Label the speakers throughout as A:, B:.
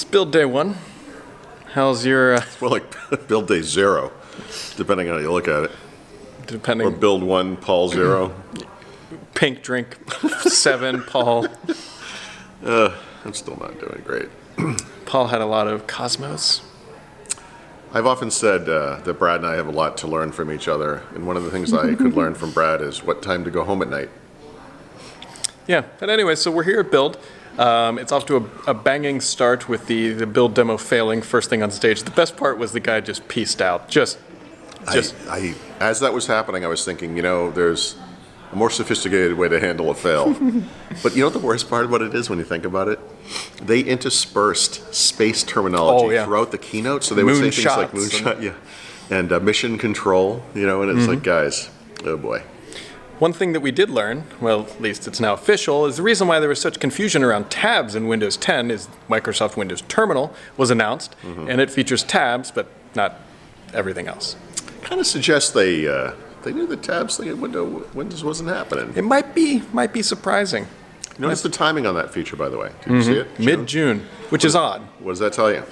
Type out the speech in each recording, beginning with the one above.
A: It's build day one. How's your, uh,
B: Well, like build day zero, depending on how you look at it.
A: Depending.
B: Or build one, Paul zero.
A: pink drink seven, Paul?
B: I'm still not doing great.
A: Paul had a lot of Cosmos.
B: I've often said uh, that Brad and I have a lot to learn from each other, and one of the things I could learn from Brad is what time to go home at night.
A: Yeah, but anyway, so we're here at Build. Um, it's off to a, a banging start with the, the build demo failing first thing on stage. The best part was the guy just pieced out. Just, just
B: I, I, as that was happening, I was thinking, you know, there's a more sophisticated way to handle a fail. but you know what the worst part about it is when you think about it? They interspersed space terminology
A: Oh, yeah.
B: throughout the keynote, so they would say things like
A: Moonshots and-
B: moonshot, yeah, and uh, mission control, you know, and it's
A: Mm-hmm.
B: like, guys, oh boy.
A: One thing that we did learn, well, at least it's now official, is the reason why there was such confusion around tabs in Windows 10 is Microsoft Windows Terminal was announced, and it features tabs, but not everything else.
B: Kind of suggests they uh, they knew the tabs thing at window Windows wasn't happening.
A: It might be might be surprising.
B: Notice the timing on that feature, by the way. Did you see it? June?
A: Mid June, which is odd.
B: What does that tell you?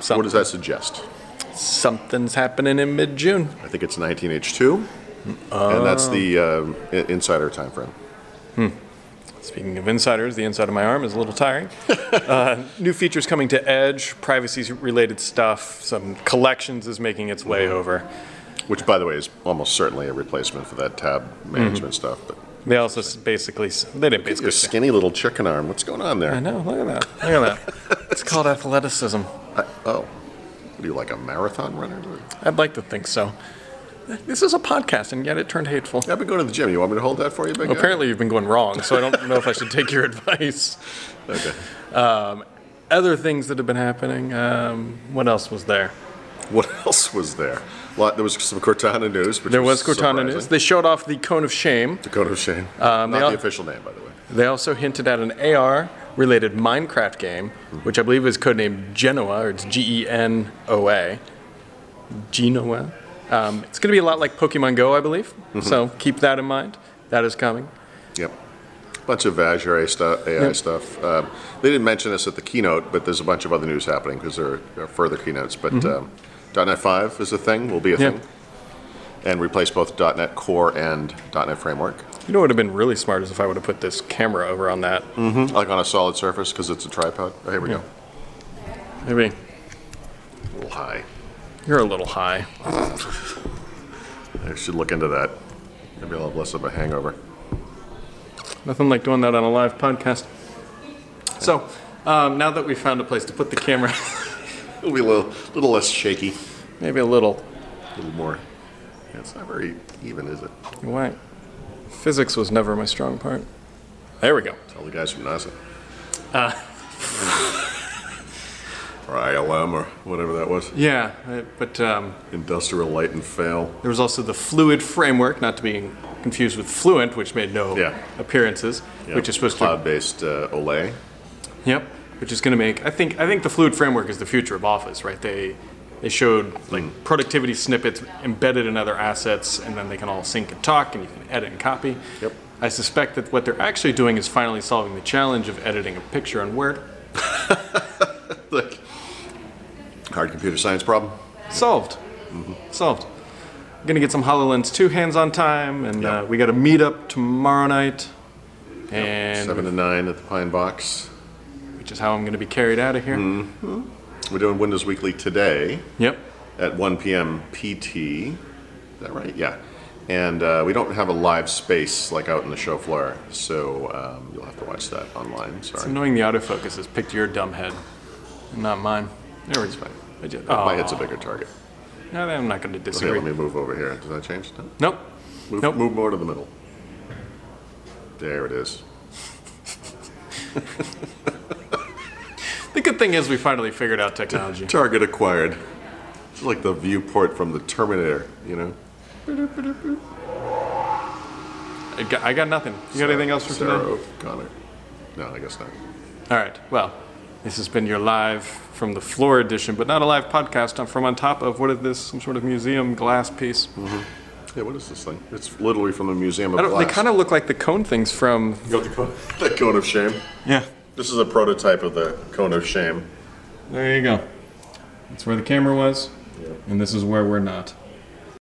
A: Something.
B: What does that suggest?
A: Something's happening in mid June.
B: I think it's 19H2, and that's the um, i- insider time frame.
A: Speaking of insiders, the inside of my arm is a little tiring. uh, new features coming to Edge, privacy related stuff, some collections is making its way over.
B: Which, by the way, is almost certainly a replacement for that tab management stuff. But
A: They also basically they didn't basically
B: your skinny little chicken arm, what's going on there?
A: I know, look at that. Look at that. It's called athleticism.
B: I, oh, what are you like a marathon runner?
A: I'd like to think so. This is a podcast, and yet it turned hateful.
B: I've been going to the gym. You want me to hold that for you, big guy?
A: Apparently, you've been going wrong, so I don't know if I should take your advice.
B: Okay.
A: Other things that have been happening. Um, what else was there?
B: What else was there? Well, there was some Cortana news. Which
A: There was Cortana
B: surprising.
A: news. They showed off the Cone of Shame.
B: The Cone of Shame.
A: Um,
B: Not
A: all-
B: the official name, by the way.
A: They also hinted at an AR-related Minecraft game, which I believe is codenamed Genoa, or it's G-E-N-O-A. Genoa. Um, it's going to be a lot like Pokemon Go, I believe. So keep that in mind. That is coming.
B: Yep. Bunch of Azure AI stuff. AI
A: Yep.
B: stuff. Um, they didn't mention this at the keynote, but there's a bunch of other news happening because there, there are further keynotes. But um, .NET 5 is a thing, will be a
A: Mm-hmm.
B: Thing, and replace both .NET Core and .NET Framework,
A: You know what would have been really smart is if I would have put this camera over on that.
B: like on a solid surface because it's a tripod. Oh, here we go.
A: Maybe
B: A little high.
A: You're a little high.
B: I should look into that. Maybe I'll have less of a hangover.
A: Nothing like doing that on a live podcast. So um, now that we've found a place to put the camera,
B: It'll be a little, little less shaky,
A: maybe a little.
B: a little more. Yeah, it's not very even, is it?
A: Why? Physics was never my strong part. There we go.
B: Tell the guys from NASA.
A: Uh.
B: or ILM or whatever that was.
A: Yeah, uh, but um,
B: Industrial Light and Fail.
A: There was also the Fluid framework, not to be confused with Fluent, which made no
B: Yeah.
A: appearances, which is supposed to be
B: cloud-based uh,
A: OLE. Yep. Which is going to make. I think. I think the Fluid framework is the future of Office, right? They they showed like
B: Hmm.
A: productivity snippets embedded in other assets, and then they can all sync and talk, and you can edit and copy.
B: Yep.
A: I suspect that what they're actually doing is finally solving the challenge of editing a picture on Word.
B: Look, hard computer science problem.
A: Solved.
B: Mm-hmm.
A: Solved. We're gonna get some Hololens 2 hands-on time, and uh, we got a meetup tomorrow night. And
B: Seven to nine at the Pine Box.
A: which is how I'm going to be carried out of here.
B: Mm-hmm. We're doing Windows Weekly today
A: Yep.
B: at 1 p.m. PT. Is that right? Yeah. And uh, we don't have a live space like out in the show floor, so um, you'll have to watch that online.
A: It's annoying the autofocus has picked your dumb head, not mine. There we go. I did.
B: My head's a bigger target.
A: no, I'm not going to
B: Okay,
A: disagree.
B: let me move over here. Does that change? No?
A: Nope.
B: Move,
A: Nope.
B: move more to the middle. There it is.
A: The good thing is we finally figured out technology.
B: Target acquired. It's like the viewport from the Terminator, you know?
A: I got, I got nothing. You got anything else for
B: Sarah
A: today?
B: O'Connor. No, I guess not.
A: All right. Well, this has been your live from the floor edition, but not a live podcast. I'm from on top of what is this? Some sort of museum glass piece. Mm-hmm.
B: Yeah, what is this thing? It's literally from the Museum of
A: I don't,
B: Glass.
A: they kind of look like the cone things from.
B: You got the cone, the cone of shame.
A: Yeah.
B: This is a prototype of the cone of shame.
A: There you go. That's where the camera was, and this is where we're not.